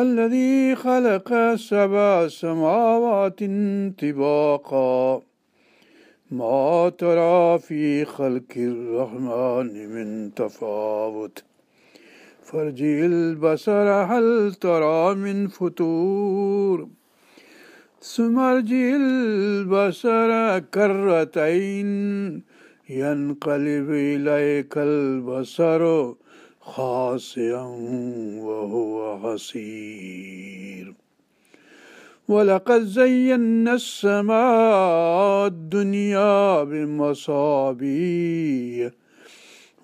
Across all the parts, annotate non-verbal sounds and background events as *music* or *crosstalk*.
الذي خلق سبع سماوات طباقا ما ترى في خلق الرحمن من تفاوت فارجع البصر هل ترى من فتور ثم ارجع البصر كرتين ينقلب إليك البصر خاصيا وهو حصير ولقد زينا السماء الدنيا بمصابيح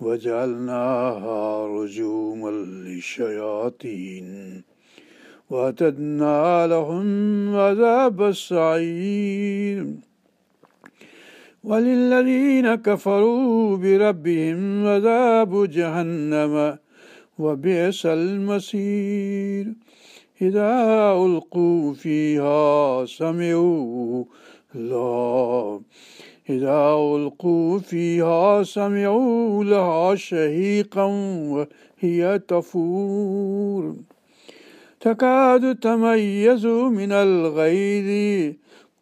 وجعلناها رجوما للشياطين وأتدنا لهم عذاب السعير وللذين كفروا بربهم عذاب جهنم وبئس المسير إذا ألقوا فيها سمعوا الله إذا ألقوا فيها سمعوا لها شهيقا وهي تفور تكاد تميز من الغيظ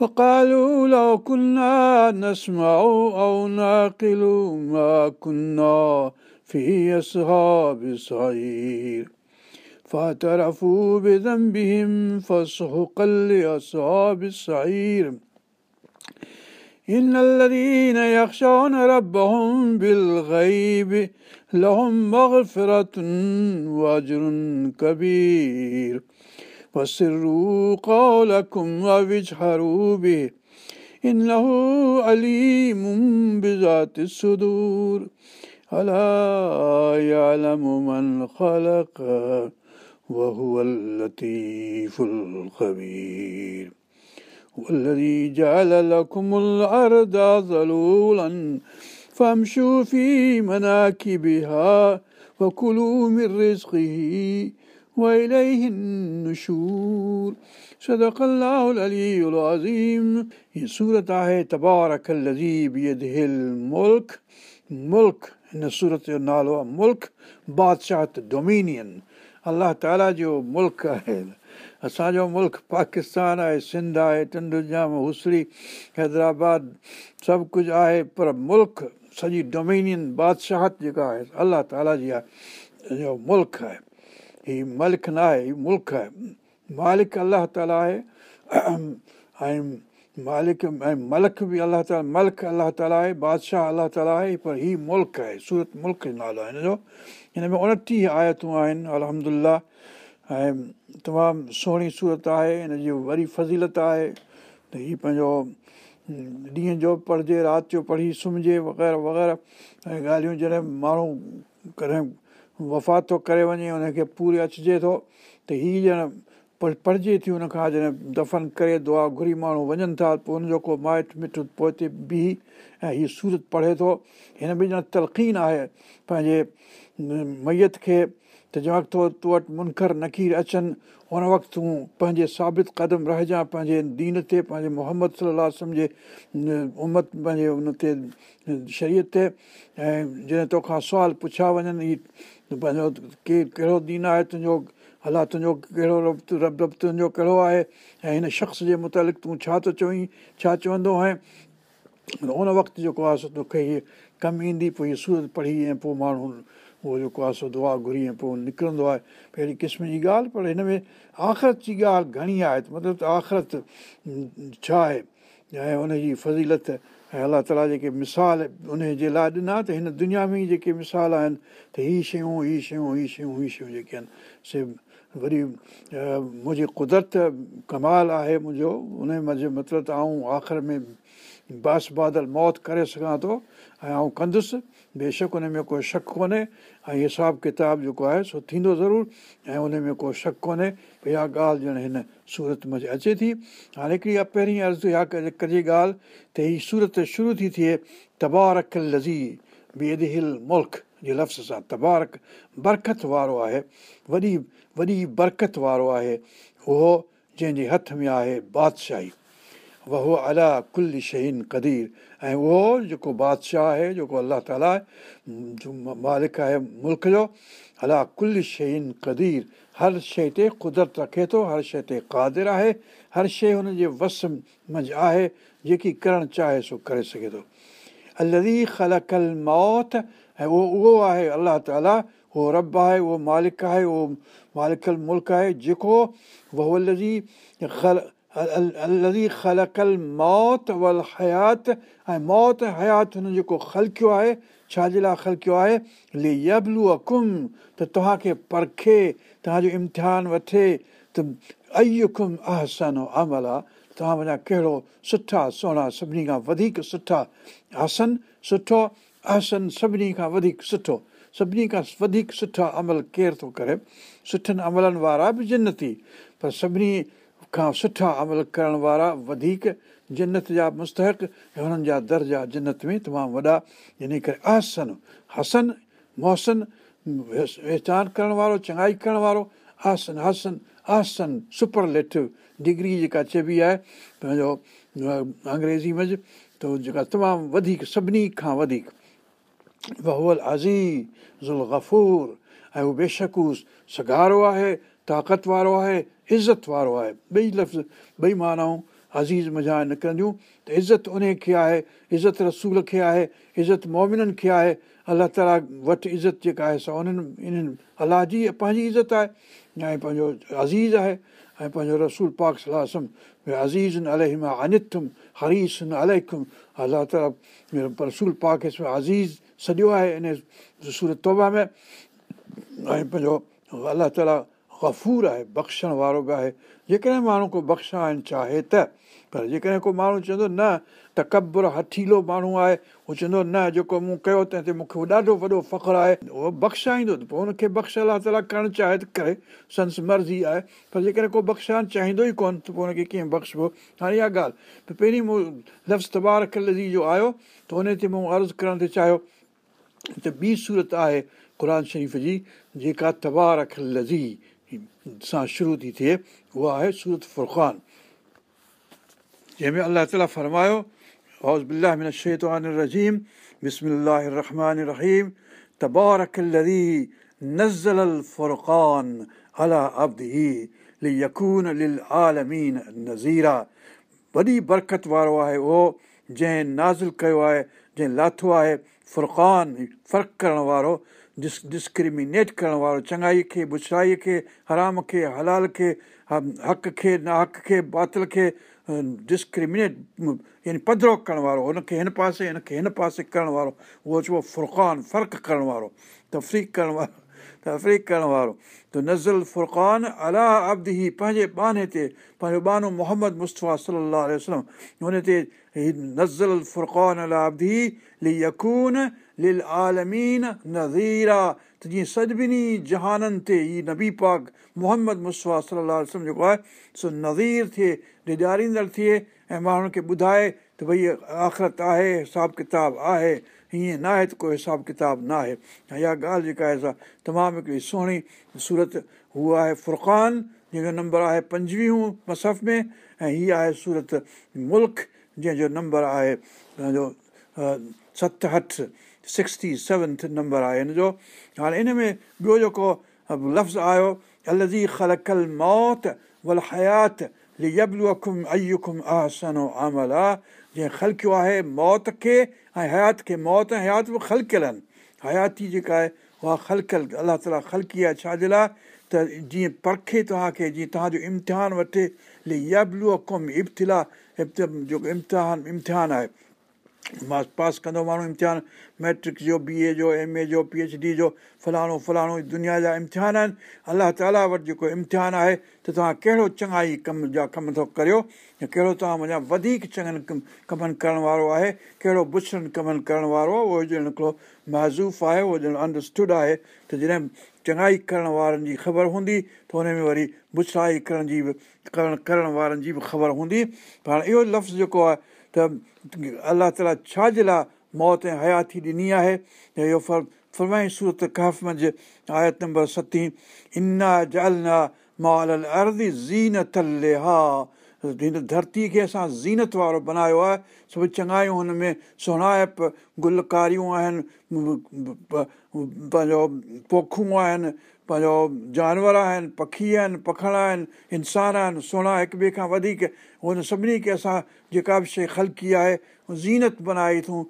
وقالوا لو كنا نسمع أو ناقل ما كنا في أصحاب السعير فاعترفوا بذنبهم فسحقا لأصحاب السعير إن الذين يخشون ربهم بالغيب لهم مغفرة وأجر كبير فسروا قولكم واجهروا به إنه عليم بذات الصدور ألا يعلم من خلق وهو اللطيف الخبير والذي جعل لكم الأرض ظلولا فامشوا في مناكبها وكلوا من رزقه नालो आहे मुल्क बादशाह डोमेनियन अल आहे असांजो मुल्क़ पाकिस्तान आहे सिंध आहे टंडु जाम हुसरी हैदराबाद सभु कुझु आहे पर मुल्क़ सॼी डोमेनियन बादशाह जेका आहे अल्ला ताला जी आहे मुल्क़ आहे हीउ मलिक न आहे हीउ मुल्क़ आहे मालिक अलाह ताला आहे ऐं मालिक ऐं मलख बि अलाह ताल मलख अलाह ताला आहे बादशाह अलाह ताला आहे पर हीउ मुल्क आहे सूरत मुल्क़ जो नालो आहे हिनजो हिन में उणटीह आयतूं आहिनि अलहम ऐं तमामु सुहिणी सूरत आहे हिन जी वरी फज़ीलत आहे त हीउ पंहिंजो ॾींहं जो पढ़िजे राति जो पढ़ी सुम्हिजे वग़ैरह वग़ैरह ऐं ॻाल्हियूं जॾहिं माण्हू कॾहिं वफ़ात थो करे वञे हुनखे पूरे अचिजे थो त हीअ ॼण प पढ़िजे थी हुन खां जॾहिं दफ़न करे दुआ घुरी माण्हू वञनि था पोइ हुनजो को माइटु मिटु पोइ हिते बीह ऐं हीअ सूरत पढ़े थो हिन में ॼण तलक़ीन आहे पंहिंजे मैअत खे त जंहिं वक़्तु तूं वटि मुनखर नखीर अचनि हुन वक़्तु तूं पंहिंजे साबित क़दम रहिजांइ पंहिंजे दीन ते पंहिंजे मोहम्मद सलाहु जे उमत पंहिंजे हुन ते शरीयत ते ऐं जॾहिं तोखां सुवाल पुछिया वञनि हीअ पंहिंजो केरु कहिड़ो दीन आहे तुंहिंजो अलाह तुंहिंजो कहिड़ो रबु रब रब तुंहिंजो कहिड़ो आहे ऐं हिन शख़्स जे मुतालिक़ तूं छा थो चवं छा चवंदो आहे उन वक़्तु जेको आहे सो तोखे इहे कमु ईंदी पोइ हीअ सूरत पढ़ी ऐं पोइ माण्हू उहो जेको आहे सो दुआ घुरी ऐं पोइ निकिरंदो आहे अहिड़ी क़िस्म जी ॻाल्हि पर हिन में आख़िरत जी ॻाल्हि घणी आहे मतिलबु त आख़िरत छा आहे ऐं हुनजी फज़ीलत ऐं अलाह ताला जेके मिसाल उन जे लाइ ॾिना त हिन दुनिया में जेके मिसाल आहिनि त हीअ शयूं हीअ शयूं हीअ शयूं हीअ शयूं जेके आहिनि से वरी मुंहिंजी क़ुदरत कमाल आहे मुंहिंजो उन उनमें मतिलबु त आऊं आख़िर में बास बादल मौत करे सघां थो ऐं मां कंदुसि बेशक उन में को शक कोन्हे ऐं हिसाबु किताबु जेको आहे सो थींदो ज़रूरु ऐं उन में को शक कोन्हे इहा ॻाल्हि ॼण हिन सूरत में अचे थी हाणे हिकिड़ी पहिरीं अर्ज़ु इहा कजे कजे ॻाल्हि त हीअ सूरत शुरू थी थिए तबारक लज़ी बेदिल मुल्क़ लफ़्ज़ सां तबारक बरक़त वारो आहे वॾी वॾी बरक़त वारो आहे उहो जंहिंजे हथ में आहे बादशाही वहो अला कुल शहीन क़दीर ऐं उहो जेको बादशाह आहे जेको अलाह ताला आहे जो मालिक आहे मुल्क़ जो अला कुल शहीन क़दीर हर शइ ते क़ुदरत रखे थो हर शइ ते क़ादिर आहे हर शइ हुन जे वस मंझि आहे जेकी करणु चाहे सो करे सघे थो अलरी ख़ल कल मौत ऐं उहो उहो आहे अलाह ताला उहो रब आहे उहो मालिक आहे उहो मालिकल मुल्क़ आहे जेको वहो ख़ल ख़लकल मौत वल हयात ऐं मौत हयात हुन जेको ख़लकियो आहे छाजे लाइ ख़लकियो आहे अकुम त तव्हांखे परखे तव्हांजो इम्तिहान वठे त तय अहसन अमल आहे तव्हां वञा कहिड़ो सुठा सुहिणा सभिनी खां वधीक सुठा आसन सुठो आसन सभिनी खां वधीक सुठो सभिनी खां वधीक सुठा अमल केरु थो करे सुठनि अमलनि वारा बि जिन थी पर सभिनी खां सुठा अमल करण वारा वधीक जिन्नत जा मुस्तक हुननि जा दर्जा जिन्नत में तमामु वॾा इन करे आसन हसन महसन वेहचान करण वारो चङाई करण वारो आसन हसन आसन सुपरलेटिव डिग्री जेका चइबी आहे पंहिंजो अंग्रेज़ी में त जेका तमामु वधीक सभिनी खां वधीक बहुल अज़ीम ज़ुल गफ़ूर ऐं उहो बेशकूस सगारो आहे ताक़त वारो आहे इज़त वारो आहे ॿई लफ़्ज़ ॿई मानाऊं अज़ीज़ मज़ा निकिरंदियूं त इज़त उन खे आहे इज़त रसूल खे आहे इज़त मोमिननि खे आहे अलाह ताला वटि इज़त जेका आहे सा उन्हनि इन्हनि अलाह जी पंहिंजी इज़त आहे ऐं पंहिंजो अज़ीज़ आहे ऐं पंहिंजो रसूल पाक सम अज़ीज़ न अलहिमा अनितुमि हरीस आहिनि अलहिमि अलाह ताला रसूल पाक अज़ीज़ सॼो आहे इन सूरत तौबा में ऐं पंहिंजो अलाह ताला ग़फ़ूर आहे बख़्शण वारो बि आहे जेकॾहिं माण्हू को बख़्शाइण चाहे त पर जेकॾहिं को माण्हू चवंदो न त क़ब्र हथीलो माण्हू आहे हू चवंदो न जेको मूं कयो तंहिं ते मूंखे उहो ॾाढो वॾो फ़ख्रु आहे उहो बख़्शाईंदो त पोइ हुनखे बख़्श अलाह ताला करणु चाहे त करे संस मर्ज़ी आहे पर जेकॾहिं को बख़्शान चाहींदो ई कोन त पोइ हुनखे कीअं बख़्शबो हाणे इहा ॻाल्हि त पहिरीं मूं लफ़्ज़ु तबारख लज़ी जो आयो त हुन ते मूं अर्ज़ु करणु ते चाहियो त ॿी सूरत आहे क़ुर शरीफ़ जी जेका तबारख लज़ी सां शुरू थी थिए उहा आहे सूरत फ़ुरान जंहिंमें अलाह तालमायो वॾी बरक़त वारो आहे उहो जंहिं नाज़ुल कयो आहे जंहिं लाथो आहे फ़ुरान फ़र्क़ु करणु वारो डिस डिस्क्रिमिनेट करण वारो चङाई खे भुछड़ाईअ खे हराम खे हलाल खे हक़ खे ना हक़ खे बातिल खे डिस्क्रिमिनेट यानी पधरो करण वारो हुनखे हिन पासे हिनखे हिन पासे करण वारो उहो चइबो फुरक़ान फ़र्क़ु करण वारो तफ़रीक़ करण वारो *laughs* तफ़रीक़ करण वारो त नज़ल फ़ुरक़ान अलाह अब्द अबधी पंहिंजे बाने ते पंहिंजो बानो मोहम्मद मुस्तफ़ा सलाहु वसलम हुन ते नज़ल फ़ुरक़ान अला अब्दी ली यकून लिल आलमीन नज़ीर आहे त जीअं सभिनी जहाननि ते हीअ नबी पाक मोहम्मद मुस्वा सम जेको आहे सो नज़ीर थिए निॼारींदड़ थिए ऐं माण्हुनि खे ॿुधाए त भई आख़िरत आहे हिसाबु किताबु आहे हीअं न आहे त को हिसाबु किताबु ऐं इहा ॻाल्हि जेका आहे सा तमामु हिकिड़ी सुहिणी सूरत हूअ आहे फ़ुरक़ान जंहिंजो नंबर आहे पंजवीह मसफ़ में ऐं हीअ आहे सूरत मुल्क़ जंहिंजो नंबर आहे सतहठि सिक्सटी सेवनथ नंबर आहे हिनजो हाणे इन में ॿियो जेको लफ़्ज़ु आयो अलकल मौत वल हयातु जे ख़लकियो आहे मौत खे ऐं हयात खे मौत ऐं हयात बि ख़लकियल हयाती जेका आहे उहा ख़लकियलु अलाह ताली ख़लकी आहे छाजे लाइ त जीअं परखे तव्हांखे जीअं तव्हांजो इम्तिहान वठे लि इब्तिला इब्ति जेको इम्तिहान इम्तिहान आहे मां पास कंदो माण्हू इम्तिहान मैट्रिक जो बी ए जो एम ए जो पी एच डी जो फलाणो फलाणो दुनिया जा इम्तिहान आहिनि अलाह ताला वटि जेको इम्तिहान आहे त तव्हां कहिड़ो चङाई कम जा कम थो करियो कहिड़ो तव्हां वञा वधीक चङनि कमनि करण वारो आहे कहिड़ो बुछड़नि कमनि करण वारो आहे उहो ॼण हिकिड़ो महज़ूफ़ आहे उहो ॼण अंडरस्टूड आहे त जॾहिं चङाई करण वारनि जी ख़बर हूंदी त हुन में वरी बुछड़ाई करण जी बि करण करण वारनि जी बि ख़बर हूंदी पर हाणे इहो लफ़्ज़ जेको आहे त अल्ला ताला छाजे लाइ मौत ऐं हयाती ॾिनी आहे نمبر इहो फर्माई सूरत कहफ़ आयत नंबर सतीं हिन धरतीअ खे असां ज़ीनत वारो बनायो आहे सभु चङायूं हुन में ए गुलकारियूं आहिनि पंहिंजो पोखूं आहिनि पंहिंजो जानवर आहिनि पखी आहिनि पखण आहिनि इंसान आहिनि सुहिणा हिक ॿिए खां वधीक हुन सभिनी खे असां जेका बि शइ ख़लकी आहे ज़ीनत बनाई अथऊं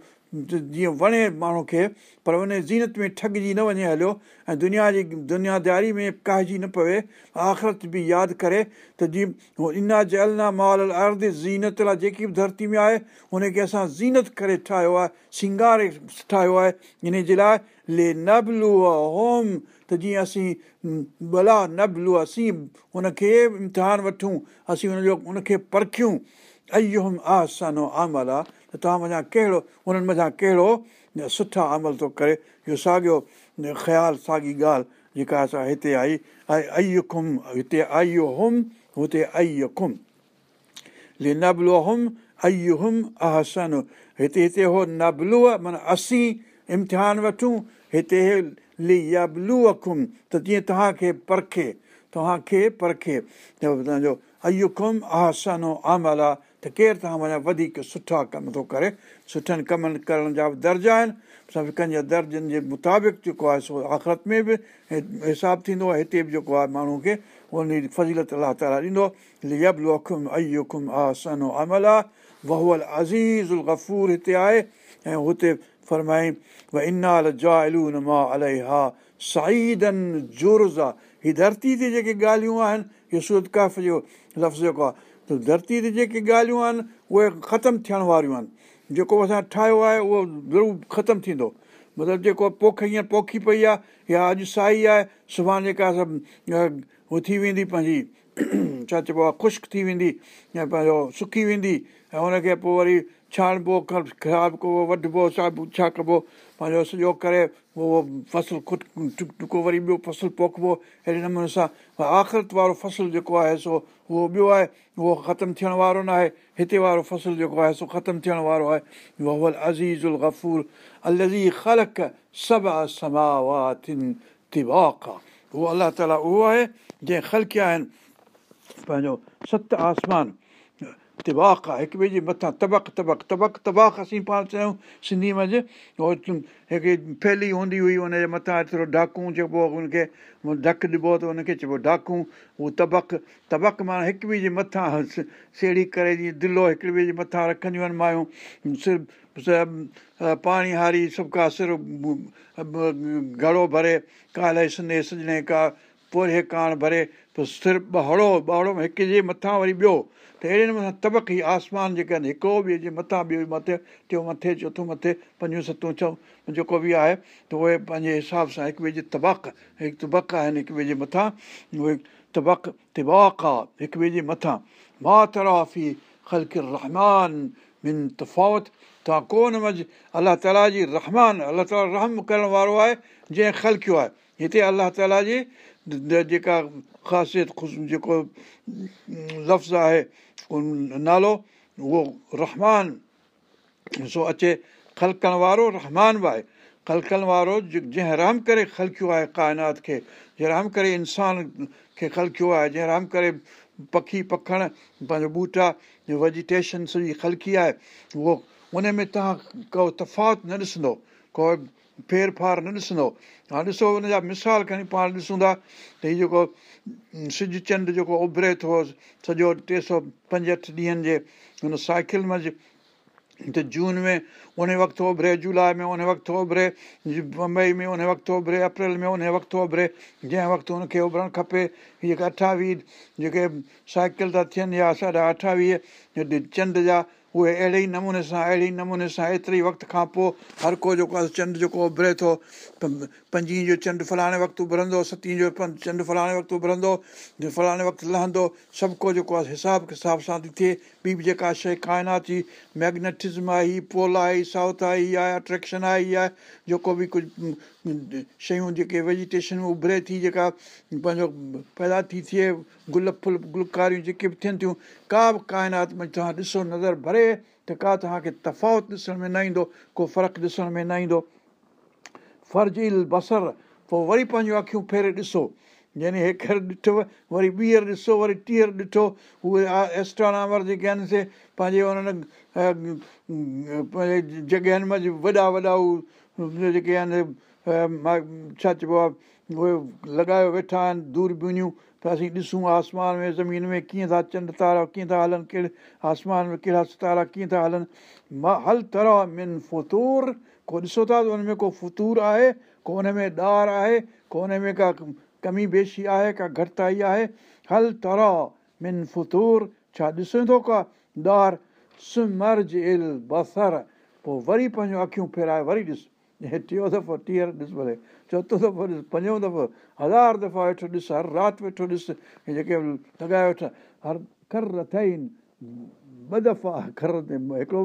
जीअं वणे माण्हू खे पर उन ज़ीनत में ठगिजी न वञे हलियो ऐं दुनिया जी दुनियादारी में कहिजी न पवे आख़िरत बि यादि करे त जीअं इना जे अलना माल अला अर्ध ज़ीनत लाइ जेकी बि धरती में आहे हुनखे असां ज़ीनत करे ठाहियो आहे सिंगारे ठाहियो आहे इन जे लाइ ले नबलो होम त जीअं असीं भला नब लू असीं हुनखे इम्तिहान वठूं असीं हुनजो हुनखे परखियूं अय्यम आ अमल आहे त तव्हां मञा कहिड़ो उन्हनि मञा कहिड़ो सुठा अमल थो करे इहो साॻियो ख़्यालु साॻी ॻाल्हि जेका असां हिते आई ऐं ऐंयुख हिते आयु हुम हुते आयुम नबलो अयुम आसनो हिते हिते हो नबलूअ माना असीं इम्तिहान वठूं हिते ली याबलूअम त जीअं तव्हांखे परखे तव्हांखे परखे तव्हांजो अयुख़ुम अमल आहे त केरु तव्हां वञा वधीक सुठा कम थो करे सुठनि कमनि करण जा बि दर्जा आहिनि सभु कंहिंजे दर्जनि जे मुताबिक़ जेको आहे सो आख़िरत में बि हिसाबु थींदो आहे हिते बि जेको आहे माण्हू खे उनजी फज़ीलत अलाह ताला ॾींदो आ आसन अमल आ वहूल गफ़ूर हिते आहे ऐं हुते फरमाईं व इनाल जालू नमा हा साईदन जा आहे हीअ धरती ते जेके ॻाल्हियूं आहिनि सूरत काफ़ जो लफ़्ज़ जेको आहे त धरती ते जेके ॻाल्हियूं आहिनि उहे ख़तमु थियण वारियूं आहिनि जेको असां ठाहियो आहे उहो ज़रूरु ख़तमु थींदो मतिलबु जेको पोख हींअर पोखी पई आहे या अॼु साई आहे सुभाणे जेका असां थी वेंदी पंहिंजी *clears throat* छा चइबो आहे ख़ुश्क थी वेंदी ऐं पंहिंजो सुकी वेंदी ऐं हुनखे पोइ वरी छाणिबो ख़राबु कबो वठिबो छा कबो पंहिंजो सॼो करे उहो फ़सुलु खुक टुको वरी ॿियो फ़सुलु पोखिबो अहिड़े नमूने सां आख़िरत वारो फ़सुलु जेको आहे सो उहो ॿियो आहे उहो ख़तमु थियण वारो न आहे हिते वारो फ़सुलु जेको आहे सो ख़तमु थियण वारो आहे वहल अज़ीज़ुल गफ़ूर अलज़ी ख़लक वोहल अज़ीज़ूर उहो अलाह ताला उहो आहे जंहिं ख़लकिया आहिनि पंहिंजो सत आसमान तिबाक आहे हिक ॿिए जे मथां तबक तबक तबक तबाक असीं पाण चयूं सिंधी में उहो हिकिड़ी फैली हूंदी हुई हुनजे मथां एतिरो डाकू चइबो आहे हुनखे ढकु ॾिबो त हुनखे चइबो डाकू उहो तबक तबक माना हिक ॿिए जे मथां सेड़ी करे जीअं दिलो हिक ॿिए जे मथां रखंदियूं आहिनि मायूं माइयूं पाणी हारी सभु का सिर घड़ो भरे का काल सिंधे सॼणे का पोइ हे कान भरे पोइ सिर ॿहड़ो ॿहड़ो बहोड़ो हिक जे मथां वरी ॿियो त अहिड़े नमूने तबक ई आसमान जेके आहिनि हिकिड़ो ॿिए जे मथां ॿियो मथे टियों मथे चोथों मथे पंजो सतो चओ जेको बि आहे त उहे पंहिंजे हिसाब सां हिक ॿिए जे तबक हिकु तबक आहिनि हिकु ॿिए जे मथां उहे तबक तिबाक आहे हिकु ॿिए जे मथां मा तराफ़ी ख़लक रहमान तफ़ावत तव्हां कोन मज़ अलाह ताला जी रहमान अलाह ताला रहम करण वारो आहे जंहिं ख़लकियो आहे हिते अलाह ताला जी जेका ख़ासियत जेको लफ़्ज़ आहे नालो उहो रहमान सो अचे ख़लकनि वारो रहमान बि आहे ख़लनि वारो जंहिं जाम करे ख़लियो आहे काइनात खे जंहिं जराम करे इंसान खे ख़लखियो आहे जंहिं जाम करे पखी पखण पंहिंजो ॿूटा वेजिटेशन सॼी ख़लखी आहे उहो उन में तव्हां को तफ़ात न ॾिसंदो को फेर फार न ॾिसंदो हाणे ॾिसो हुन जा मिसाल खणी पाण ॾिसूं था त हीउ जेको सिॼु चंड जेको उभिरे थो सॼो टे सौ पंजहठि ॾींहंनि जे हुन साइकिल मंझि त जून में उन वक़्तु उभिरे जुलाई में उन वक़्तु उभिरे मई में उन वक़्तु उभिरे अप्रैल में उन वक़्तु उभिरे जंहिं वक़्तु हुनखे उभरणु खपे जेके अठावीह जेके साइकिल था थियनि या साढा अठावीह चंड जा उहे अहिड़े ई नमूने सां अहिड़े ई नमूने सां एतिरे वक़्त खां पोइ हर को जेको आहे चंडु जेको उभिरे थो पंजवीह जो चंडु फलाणे वक़्तु उभरंदो सतवी जो चंडु फलाणे वक़्तु उभरंदो फलाणे वक़्तु लहंदो सभु को जेको आहे हिसाब किसाब सां थी थिए ॿी बि जेका शइ काइनाती मैगनेटिज़्म आई पोल आई साउथ आई आहे अट्रेक्शन आई आहे जेको बि कुझु शयूं जेके वेजिटेशन उभिरे थी जेका पंहिंजो पैदा थी थिए गुल फुल गुलकारियूं जेके बि थियनि थियूं का बि काइनात में तव्हां ॾिसो नज़र त का तव्हांखे तफ़ावत ॾिसण में न ईंदो को फ़र्क़ु ॾिसण में न ईंदो फर्जील बसर पोइ वरी पंहिंजूं अखियूं फेरे ॾिसो यानी हेर ॾिठव वरी ॿीहर ॾिसो वरी टीहर ॾिठो उहे एस्ट्रोनॉमर जेके आहिनि से पंहिंजे उन्हनि पंहिंजे जॻहियुनि में वॾा वॾा उहे जेके आहिनि छा चइबो आहे उहे लॻायो वेठा आहिनि दूरबीनियूं त असीं ॾिसूं आसमान में ज़मीन में कीअं था चंड तारा कीअं था हलनि कहिड़े आसमान में कहिड़ा सितारा कीअं था हलनि म हल तरा मिन फतूर को ॾिसो था त हुनमें को फतूर आहे कोन में ॾार आहे कोन में का कमी बेशी आहे का घटिताई आहे हल तरा मिन फतूर छा ॾिसंदो का ॾार सुमर जेल बसर पोइ वरी अखियूं फेराए वरी ॾिसु टियों दफ़ो टीहर ॾिस भले चोथों दफ़ो ॾिस पंजो दफ़ो हज़ार दफ़ा वेठो ॾिस हर राति वेठो ॾिसु जेके लॻायो वेठा हर खर रथिया आहिनि ॿ दफ़ा खर ते हिकिड़ो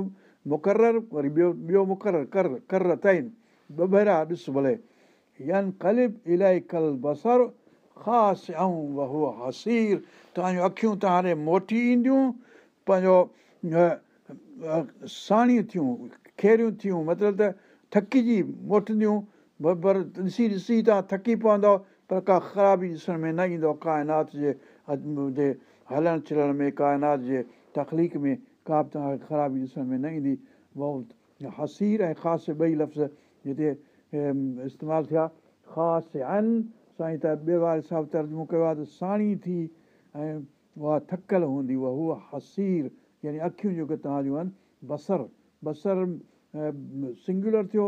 मुक़ररु वरी ॿियो ॿियो मुक़ररु कर कर रथिया आहिनि ॿ भेरा ॾिस भले यनि कलिब इलाही कल बसर ख़ासि ऐं वहो हसीर तव्हांजूं अखियूं त हाणे मोटी ईंदियूं पंहिंजो साणियूं थियूं खेरियूं थियूं मतिलबु त थकिजी मोटंदियूं बर ॾिसी ॾिसी तव्हां थकी पवंदव पर का ख़राबी ॾिसण में न ईंदव काइनात जे जे हलण चलण में काइनात जे तख़लीक में का बि तव्हांखे ख़राबी ॾिसण में न ईंदी उहो हसीर ऐं ख़ासि ॿई लफ़्ज़ हिते इस्तेमालु थिया ख़ासि आहिनि साईं त ॿिए वारे सां तर्ज़मो कयो आहे त साणी थी ऐं उहा थकियलु हूंदी उहा उहा हसीर यानी अखियूं जेके तव्हांजूं आहिनि बसरु बसरु सिंगुलर थियो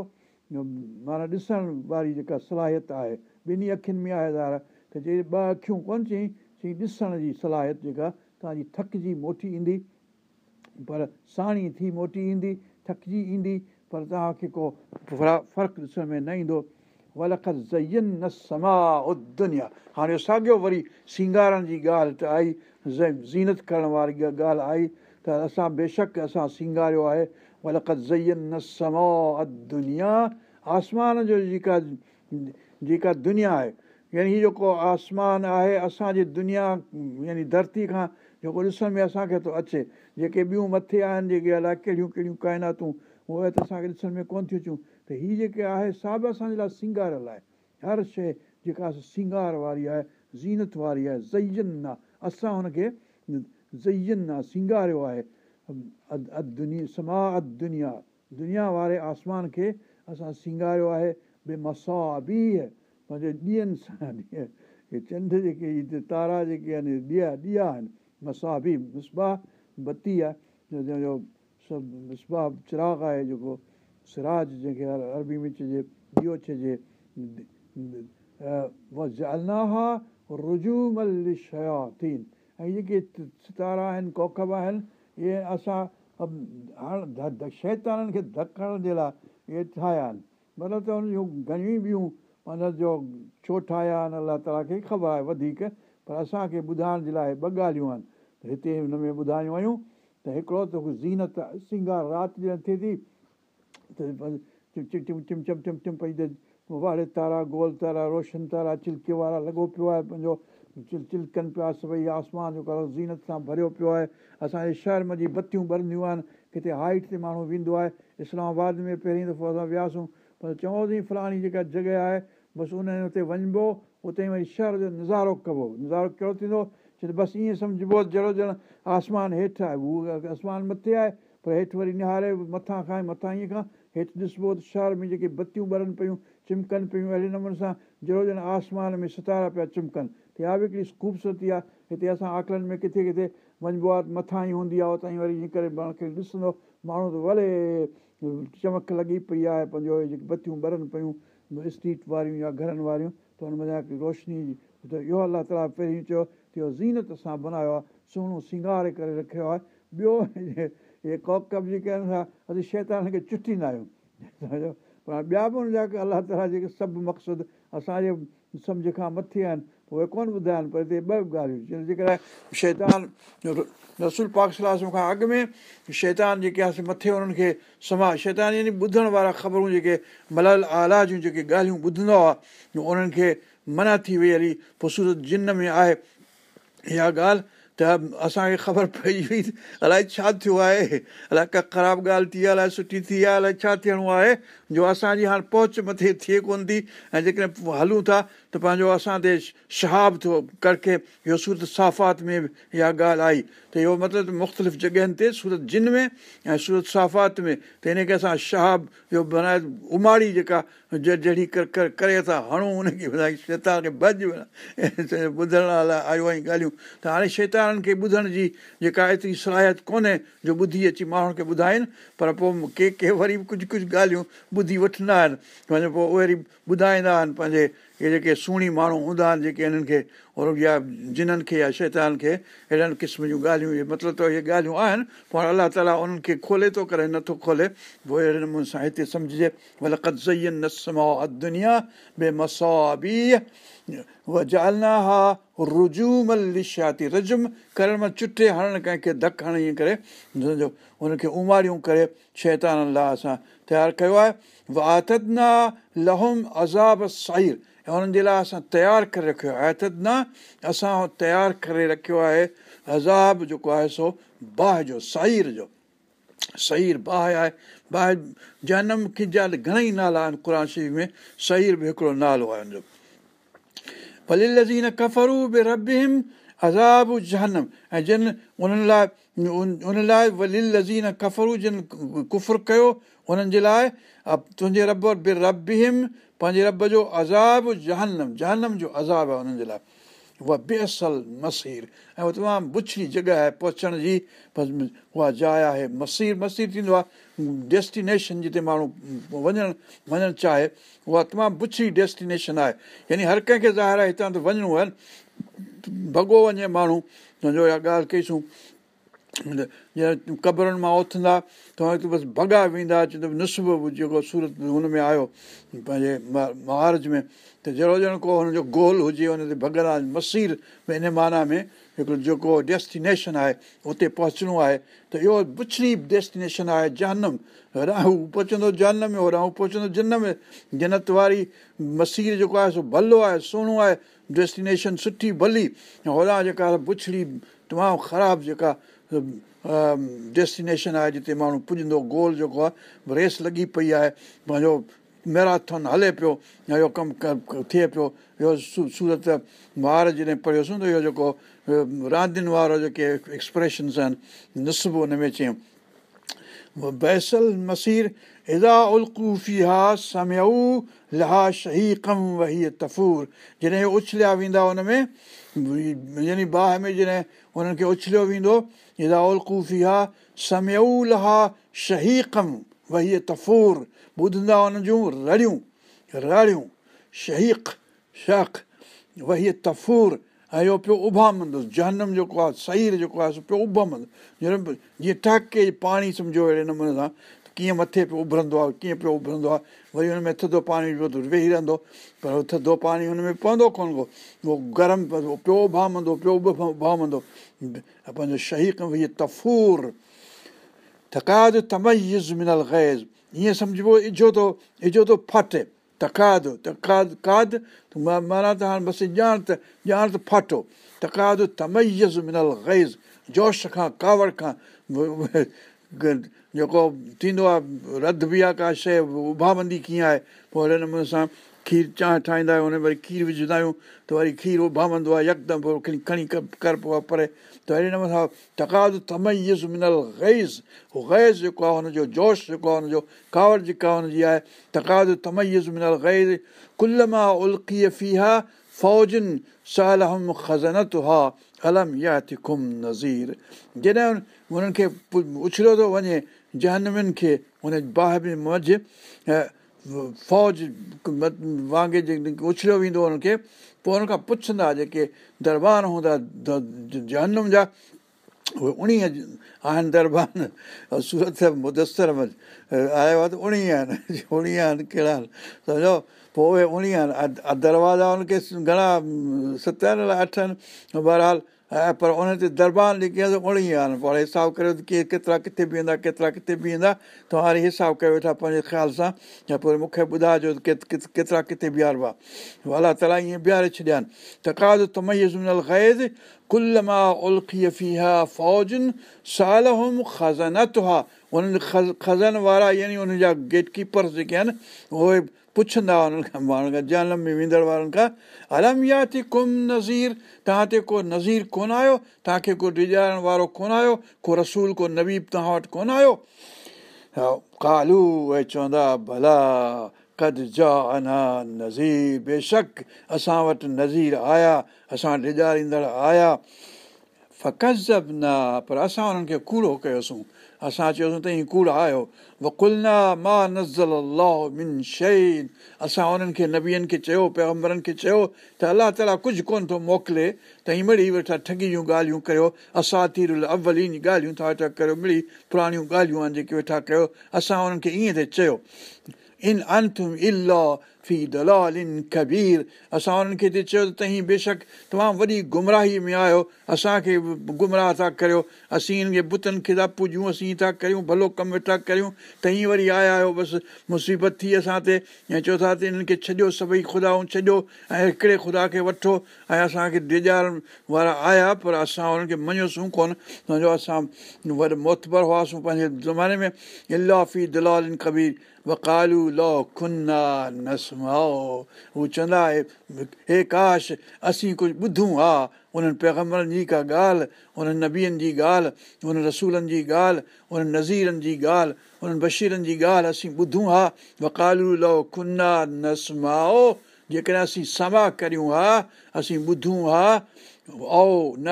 माना ॾिसण वारी जेका सलाहियत आहे ॿिन्ही अखियुनि में आहे ज़ार त जे ॿ अखियूं कोन चई चई ॾिसण जी सलाहियत जेका तव्हांजी थकिजी मोटी ईंदी पर साणी थी मोटी ईंदी थकिजी ईंदी पर तव्हांखे को फ़र्क़ु ॾिसण में न ईंदो वलख न समा दुनिया हाणे साॻियो वरी सिंगारण जी ॻाल्हि त आई ज़ीनत करण वारी ॻाल्हि आई त असां बेशक असां सिंगारियो आहे दुनिया आसमान जो जेका जेका दुनिया आहे यानी हीअ जेको आसमान आहे असांजी दुनिया यानी धरती खां जेको ॾिसण में असांखे थो अचे जेके ॿियूं मथे आहिनि जेके अलाए कहिड़ियूं कहिड़ियूं काइनातूं उहे त असांखे ॾिसण में कोन थियूं अचूं त हीअ जेके आहे सा बि असांजे लाइ सिंगारियल आहे हर शइ जेका सिंगार वारी आहे ज़ीनत वारी आहे ज़यन आहे असां हुनखे ज़न आहे सिंगारियो आहे समा अ दुनिया वारे आसमान खे असां सिंगारियो आहे भई मसा बिह पंहिंजे ॾीअनि सां ॾींहं चंड जेके हिते तारा जेके आहिनि ॾिया ॾिया आहिनि मसाभी मिस्बा बती आहे जंहिंजो सभु मिस्बा चिराग आहे जेको सिराज जंहिंखे अरबी में चइजे इयो चइजे अलनाह रुजूमल अलाही ऐं जेके सितारा आहिनि कोकब आहिनि इहे असां हाणे शैताननि खे धकण जे लाइ इहे ठाहिया आहिनि मतिलबु त हुन जूं घणियूं ई ॿियूं माना जो छो ठाहिया आहिनि अलाह ताला खे ख़बर आहे वधीक पर असांखे ॿुधाइण जे लाइ ॿ ॻाल्हियूं आहिनि हिते हुन में ॿुधायूं आहियूं त हिकिड़ो त ज़ीनत सिंगार राति ॾींहुं थिए थी त तम पई त वाड़े तारा गोल तारा रोशन तारा वारा लॻो पियो आहे पंहिंजो चिल चिलकनि पिया सभई आसमान जो कलर ज़ीनत सां भरियो पियो आहे असांजे शहर में जीअं बतियूं ॿरंदियूं आहिनि किथे हाइट ते माण्हू वेंदो आहे इस्लामाबाद में पहिरीं दफ़ो असां वियासीं पर चवंदासीं फलाणी जेका जॻह आहे बसि उन हुते वञिबो उते वरी शहर जो नज़ारो कबो नज़ारो कहिड़ो थींदो छो त बसि ईअं सम्झिबो जहिड़ो ॼण आसमान हेठि आहे उहो आसमान मथे आहे पर हेठि वरी निहारे मथां खां मथां ईअं खां हेठि ॾिसिबो त शहर में जेके बतियूं ॿरनि पियूं चिमकनि पियूं अहिड़े नमूने सां जहिड़ो ॼण आसमान में सितारा पिया चिमकनि त इहा बि हिकिड़ी ख़ूबसूरती आहे हिते असां आकलनि में किथे किथे वञिबो आहे मथां ई हूंदी आहे उतां ई वरी ईअं करे पाण खे ॾिसंदो माण्हू त वॾे चमक लॻी पई आहे पंहिंजो जेके बतियूं ॿरनि पियूं स्ट्रीट वारियूं या घरनि वारियूं त हुन हिकिड़ी रोशनी त इहो अलाह ताला पहिरीं चयो की ज़ीनत सां बनायो आहे सुहिणो सिंगारे करे रखियो आहे ॿियो इहे कॉप कप जेके असां शैतान खे चुटींदा आहियूं *laughs* पर ॿिया बि हुनजा अलाह ताला जेके सभु मक़सदु असांजे सम्झ खां मथे आहिनि उहे कोन ॿुधा आहिनि पर हिते ॿ ॻाल्हियूं शैतान रसूल पाक सलाह खां अॻु में शैतान जेके आहे मथे उन्हनि खे समा शैतान यानी ॿुधण वारा ख़बरूं जेके मलाल आला जूं जेके ॻाल्हियूं ॿुधंदो आहे उन्हनि खे मना थी वई हली ख़ुशूरत जिन में आहे इहा ॻाल्हि त असांखे ख़बर पइजी वई अलाए छा थियो आहे अलाए का ख़राबु ॻाल्हि थी आहे अलाए सुठी थी आहे अलाए छा थियणो आहे जो असांजी हाणे पहुच मथे थिए कोन थी ऐं जेकॾहिं हलूं था त पंहिंजो असां ते शहाब थो करके इहो सूरत साफ़ात में इहा ॻाल्हि आई त इहो मतिलबु मुख़्तलिफ़ जॻहियुनि ते सूरत जिन में ऐं सूरत साफ़ात में त हिनखे असां शहाब जो बनाय उमाड़ी जेका ज जहिड़ी करे था हणूं हुनखे ॿुधाई शैतान खे भॼ ॿुधण लाइ आयो आहे ॻाल्हियूं त हाणे शैताननि खे ॿुधण जी जेका एतिरी सलाहियत कोन्हे जो ॿुधी अची माण्हुनि खे ॿुधाइनि पर पोइ के के वरी बि कुझु कुझु ॻाल्हियूं ॿुधी वठंदा आहिनि वञे पोइ उहे वरी ॿुधाईंदा आहिनि पंहिंजे इहे जेके सुहिणी माण्हू हूंदा आहिनि जेके हिननि खे और या जिननि खे या शैतान खे अहिड़नि क़िस्म जूं ॻाल्हियूं मतिलबु त इहे ॻाल्हियूं आहिनि पर अलाह ताला उन्हनि खे खोले थो करे नथो खोले पोइ अहिड़े नमूने सां हिते सम्झिजे भले चुठे हणनि कंहिंखे धकु हणी करे मुंहिंजो उनखे उमारियूं करे शैतान लाइ असां तयारु कयो आहे वातदना आतदना अज़ाब साहिर ऐं हुननि जे लाइ असां तयारु करे रखियो आहे आतदना असां तयारु करे रखियो आहे अज़ाब जेको आहे सो बाहि जो साहिर जो सहीर बाहि आहे बाहि जनम खिज घणा घणेई नाला आहिनि क़ुर शरीफ़ में सहीर बि हिकिड़ो नालो आहे हुनजो भली लज़ीन कफ़रू बि अज़ाब जहनम ऐं जिन उन्हनि लाइ उन लाइ वलील लज़ीन कफ़रू जिन कुफ़ुर कयो उन्हनि जे लाइ तुंहिंजे रब बि रब पंहिंजे रब जो अज़ाब जहनम जहनम जो अज़ाब आहे उन्हनि जे लाइ उहा बेअसल मसीर ऐं उहा तमामु बुछड़ी जॻह आहे पहुचण जी बसि उहा जाइ आहे मसीर मसीर थींदो आहे डेस्टिनेशन जिते माण्हू वञणु वञणु चाहे उहा तमामु बुछड़ी डेस्टिनेशन आहे यानी हर कंहिंखे ज़ाहिर आहे हितां त वञिणो आहे भॻो वञे माण्हू तुंहिंजो इहा ॻाल्हि कईसूं जीअं कबरनि मां उथंदा त हिकु बसि भॻा वेंदा चवंदा नुस्बु जेको सूरत हुन में आयो पंहिंजे महारज में त जहिड़ो ॼण को हुनजो गोल हुजे हुन ते भॻन मसीर हिन माना में हिकिड़ो जेको डेस्टिनेशन आहे उते पहुचणो आहे त इहो बिछड़ी डेस्टिनेशन आहे जानम राहू पहुचंदो जानम राहू पहुचंदो जिन में जिनत वारी मसीर जेको आहे सो भलो आहे सुहिणो आहे डेस्टिनेशन सुठी भली होला जेका पुछड़ी तमामु ख़राबु जेका डेस्टिनेशन आहे जिते माण्हू पुॼंदो गोल जेको आहे रेस लॻी पई आहे पंहिंजो मैराथन हले पियो ऐं इहो कमु थिए पियो इहो सूरत वार जॾहिं पढ़ियोसीं न त इहो जेको रांदियुनि वारो जेके एक्सप्रेशन्स आहिनि निसबु हुन में चयूं दालक़ूफ़ी हा समू लहा शाही कम वही तफ़ुर जॾहिं उछलिया वेंदा हुन में यानी बाह में जॾहिं हुननि खे उछलियो वेंदो हेदालक़ूफ़ी हा समा शाही क़म वही तफ़ूर ॿुधंदा हुन जूं रड़ियूं रड़ियूं शाही शाख़ वही तफ़ूर ऐं इहो पियो उभामंदो जहनम जेको आहे सरीर जेको आहे पियो उभामंदो जीअं टहके पाणी सम्झो अहिड़े नमूने सां कीअं मथे पियो उभरंदो आहे कीअं पियो उभरंदो आहे वरी हुन में थधो पाणी पियो वेही रहंदो पर थधो पाणी हुन में पवंदो कोन को उहो गरम पियो उभामंदो पियो उभामंदो पंहिंजो शहीक इहे तफूर थकाए तमईज़ मिनल गैज़ ईअं सम्झिबो इजो थो इजो थो फट तकाद तकाद काद मां माना त हाणे बसि ॼाण त ॼाण त फाटो तकादु तमजस मिनल गैज़ जोश खां कावड़ खां जेको थींदो आहे रध बि आहे का शइ उभामंदी कीअं आहे पोइ अहिड़े नमूने सां खीर चांहि ठाहींदा आहियूं हुन में वरी खीर विझंदा आहियूं त वरी खीर उभामंदो आहे यकदमि पोइ खणी खणी कर पोइ आहे परे त अहिड़े नमूने सां तकादु तमय गैज़ जेको आहे हुनजो जोश जेको आहे हुनजो कावड़ जेको आहे हुनजी आहे तकादु मां उल की फीहा फ़ौजत हा नज़ीर जॾहिं हुननि खे उछलियो थो वञे जहनविन खे हुन बाहिबी मझ फौज वांगुरु उछलियो वेंदो हुनखे पोइ हुन खां पुछंदा जेके दरबार हूंदा जनम जा उहे उणिवीह आहिनि दरबार सूरत मु में आयो आहे त उणिवीह आहिनि उणिवीह आहिनि कहिड़ा आहिनि सम्झो पोइ उहे उणिवीह आहिनि दरवाज़ा हुनखे घणा सत सतनि अठ आहिनि बहरहाल ऐं पर उन ते दरबार लिखी आहे त उणेई आहे न पाण हिसाबु कयो की केतिरा किथे बीहंदा केतिरा किथे बीहंदा त हाणे हिसाबु कयो वेठा पंहिंजे ख़्याल सां त पोइ मूंखे ॿुधाइजो केतिरा किथे बीहारबा अलाह ताला ईअं बीहारे छॾिया आहिनि तका जो त मई अजल गैस गेटकीपर्स जेके आहिनि उहे पुछंदा जनम में वेंदड़ वारनि खां तव्हां ते को नज़ीर कोन आयो तव्हांखे को डिॼारण वारो कोन आयो को रसूल को नबीब तव्हां वटि कोन आयो कालू ऐं चवंदा भला बेशक असां वटि आया असां वटि आया फ़क़सां उन्हनि खे कूड़ो कयोसीं असां चयोसीं त कूड़ा आहियो असां उन्हनि खे नबीअनि खे चयो पैगम्बरनि खे चयो त अलाह ताला कुझु कोन्ह थो मोकिले त ई मड़ी वेठा ठगी जूं ॻाल्हियूं कयो असां तीर अव्वली ॻाल्हियूं था वेठा कयो मिड़ी पुराणियूं ॻाल्हियूं आहिनि जेके वेठा कयो असां उन्हनि खे ईअं थिए चयो इन अंथम इला फी दलाल इन कबीर असां उन्हनि खे त चयो तई बेशक तमामु वॾी गुमराही में आहियो असांखे गुमराह था करियो असीं इन्हनि खे बुतनि खे था पूजूं असीं था करियूं भलो कमु था करियूं तई वरी आया आहियो बसि मुसीबत थी असां ते ऐं चओ था त हिननि खे छॾियो सभई ख़ुदाऊं छॾियो ऐं हिकिड़े खुदा खे वठो ऐं असांखे देजार वारा आया पर असां उन्हनि खे मञियोसू कोन तव्हांजो असां वॾो मोतबर हुआसीं पंहिंजे ज़माने में इलाफ़ी दलाल इन कबीर वकालू लो खुन्ना नसमाओ हू चवंदा आहे हे काश असीं कुझु ॿुधूं हा उन्हनि पैगम्बरनि जी का ॻाल्हि उन्हनि नबीअनि जी ॻाल्हि उन्हनि रसूलनि जी ॻाल्हि उन्हनि नज़ीरनि जी ॻाल्हि उन्हनि बशीरनि जी ॻाल्हि असीं ॿुधूं हा वकालू लो खुना नसमाओ जेकॾहिं असीं समा करियूं हा असीं ॿुधूं हा ओ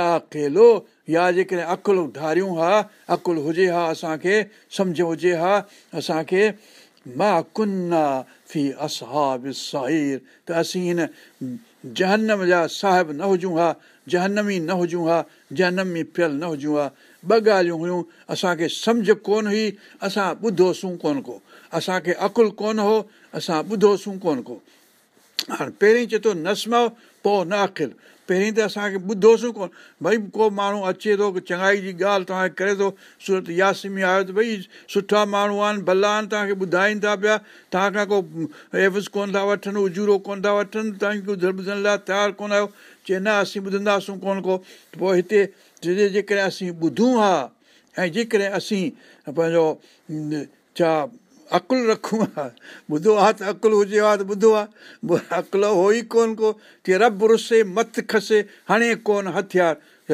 अकेलो या जेकॾहिं अकुलु ठारियूं हा अक़ुलु हुजे हा असांखे सम्झ हुजे हा असांखे साहिर त असीं हिन जहनम जा साहिब न हुजूं हा जहनमी न हुजूं हा जहनमी पियल न हुजूं हा ॿ ॻाल्हियूं हुयूं असांखे सम्झ कोन हुई असां ॿुधोसूं कोन को असांखे अकुलु कोन हो असां ॿुधोसूं कोन को हाणे पहिरीं चए थो नस्म पोइ न आख़िर पहिरीं त असांखे ॿुधोसीं कोन भई को माण्हू अचे थो चङाई जी ॻाल्हि तव्हांखे करे थो सूरत यासीमी आयो त भई सुठा माण्हू आहिनि भला आहिनि तव्हांखे ॿुधाइनि था पिया तव्हांखां को एव्ज़ कोन था वठनि उजूरो कोन था वठनि तव्हां ॿुधण लाइ तयारु कोन आहियो चए न असीं ॿुधंदासूं कोन को पोइ हिते जेकॾहिं असीं ॿुधूं हा ऐं जेकॾहिं असीं पंहिंजो छा अकुलु रखूं हा ॿुधो आहे त अकुलु हुजे हा त ॿुधो आहे अकुलु उहो ई कोन को रब रुसे मथ खसे हणे कोन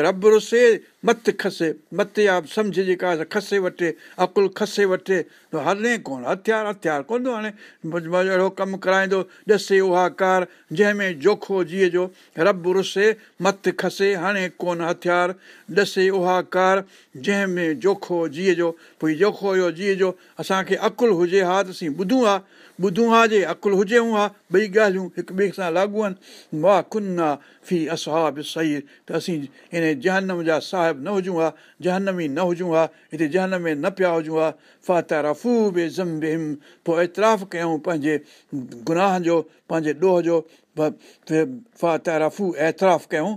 रब रुसे मतु खसे मत या सम्झ जेका आहे खसे वठे अकुलु खसे वठे हले कोन हथियार हथियार कोन थो हाणे अहिड़ो कमु कराईंदो ॾसे उहा कार जंहिंमें जोखो जीअ जो रबु रुसे मतु खसे हाणे कोन हथियार ॾसे उहा कार जंहिंमें जोखो जीअ जो भई जोखो हुयो जीअ जो असांखे अकुलु हुजे हा त असीं ॿुधूं हा ॿुधूं हा जे अकुलु हुजे हूं हा ॿई ॻाल्हियूं हिक ॿिए सां लाॻू आहिनि वाह आहे फी अस बि सही त असीं इन जहनम जा साहिब न हुजूं हा जहनम ई न हुजूं हा हिते जहन में न पिया हुजूं हा फ़तह रफ़ू बे बिम पोइ एतिराफ़ु कयूं पंहिंजे गुनाह जो पंहिंजे ॾोह जो फ़तिह रफ़ू एतिराफ़ु कयूं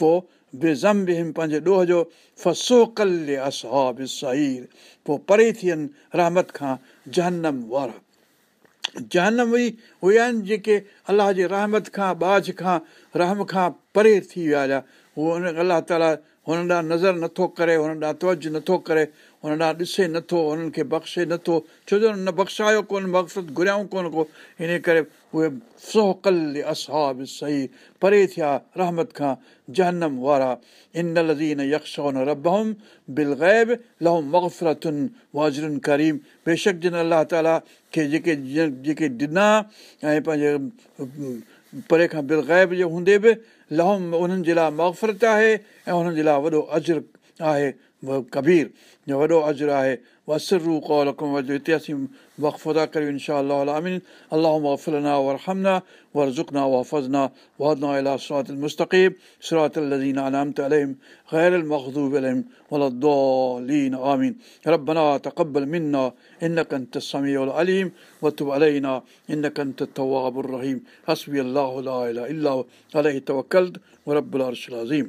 पोइ बे बेज़म बिम पंहिंजे ॾोह जो फ़सो कल पोइ परे थियनि रहमत खां जहनम वारा जहनम ई उहे आहिनि जेके अलाह जे रहमत खां बाज खां रहम खां परे थी विया हुआ उहो उन अलाह ताला हुन ॾांहुं नज़र नथो करे हुन ॾांहुं तवजु नथो करे हुन ॾांहुं ॾिसे नथो हुननि खे बख़्शे नथो छो जो हुन बख़्शायो कोन मक़सदु घुरियाऊं कोन को हिन करे उहे सोहकल असाब सही परे थिया रहमत खां जहनम वारा इन लज़ीन यक रबहम बिलग़ैब लहो मग़फरतुनि वाज़िरु करीम बेशक जिन अलाह ताला खे जेके जेके ॾिना ऐं पंहिंजे परे खां बि ग़ाइब जे हूंदे बि लहो उन्हनि जे लाइ मफ़रत आहे ऐं उन्हनि जे लाइ वॾो अजरु आहे कबीर वॾो अजरु आहे واسروا قولكم وجلتياسهم واغفر كريم إن شاء الله امين اللهم اغفر لنا وارحمنا وارزقنا واحفظنا وهدنا إلى صراط المستقيم صراط الذين أنعمت عليهم غير المغضوب عليهم ولا الضالين آمين ربنا تقبل منا إنك أنت السميع العليم وتب علينا إنك أنت التواب الرحيم حسبي الله لا إله إلا هو عليه توكلت ورب العرش العظيم